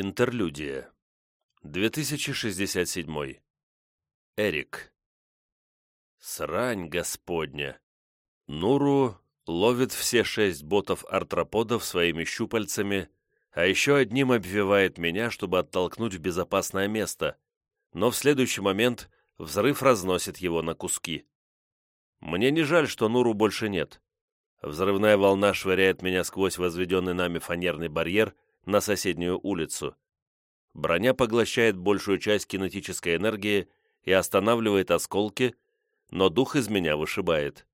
Интерлюдия. 2067. Эрик. Срань господня. Нуру ловит все шесть ботов-артроподов своими щупальцами, а еще одним обвивает меня, чтобы оттолкнуть в безопасное место, но в следующий момент взрыв разносит его на куски. Мне не жаль, что Нуру больше нет. Взрывная волна швыряет меня сквозь возведенный нами фанерный барьер на соседнюю улицу. Броня поглощает большую часть кинетической энергии и останавливает осколки, но дух из меня вышибает.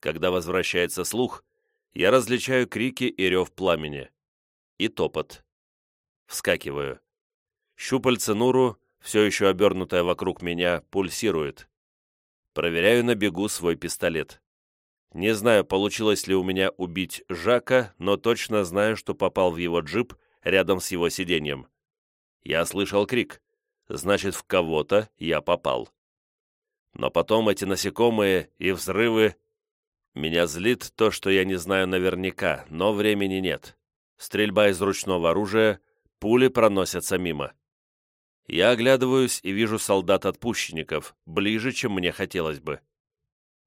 Когда возвращается слух, я различаю крики и рев пламени. И топот. Вскакиваю. Щупальце Нуру, все еще обернутое вокруг меня, пульсирует. Проверяю на бегу свой пистолет. Не знаю, получилось ли у меня убить Жака, но точно знаю, что попал в его джип рядом с его сиденьем. Я слышал крик. Значит, в кого-то я попал. Но потом эти насекомые и взрывы... Меня злит то, что я не знаю наверняка, но времени нет. Стрельба из ручного оружия, пули проносятся мимо. Я оглядываюсь и вижу солдат-отпущенников, ближе, чем мне хотелось бы.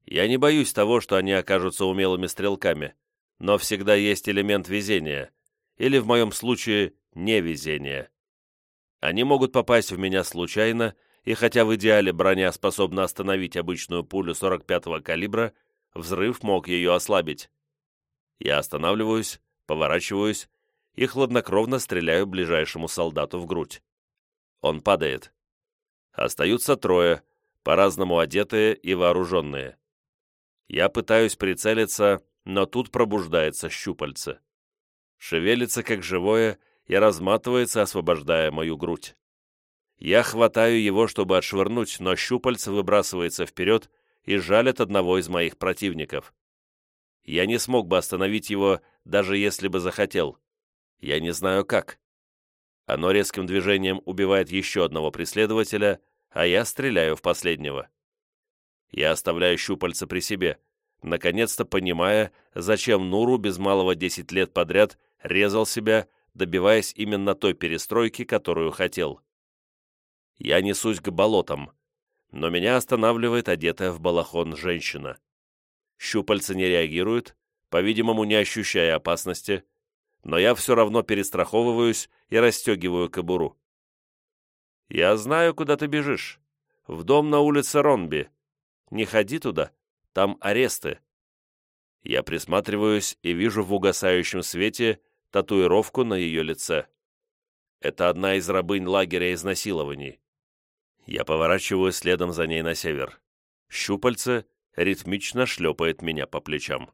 Я не боюсь того, что они окажутся умелыми стрелками, но всегда есть элемент везения, или в моем случае невезения. Они могут попасть в меня случайно, и хотя в идеале броня способна остановить обычную пулю 45-го калибра, взрыв мог ее ослабить. Я останавливаюсь, поворачиваюсь и хладнокровно стреляю ближайшему солдату в грудь. Он падает. Остаются трое, по-разному одетые и вооруженные. Я пытаюсь прицелиться, но тут пробуждается щупальце. Шевелится как живое и разматывается, освобождая мою грудь. Я хватаю его, чтобы отшвырнуть, но щупальце выбрасывается вперед и жалит одного из моих противников. Я не смог бы остановить его, даже если бы захотел. Я не знаю как. Оно резким движением убивает еще одного преследователя, а я стреляю в последнего. Я оставляю щупальца при себе, наконец-то понимая, зачем Нуру без малого 10 лет подряд резал себя, добиваясь именно той перестройки, которую хотел. Я несусь к болотам, но меня останавливает одетая в балахон женщина. Щупальца не реагируют, по-видимому, не ощущая опасности, но я все равно перестраховываюсь и расстегиваю кобуру. «Я знаю, куда ты бежишь. В дом на улице Ронби. Не ходи туда, там аресты». Я присматриваюсь и вижу в угасающем свете татуировку на ее лице. Это одна из рабынь лагеря изнасилований. Я поворачиваю следом за ней на север. Щупальце ритмично шлепает меня по плечам.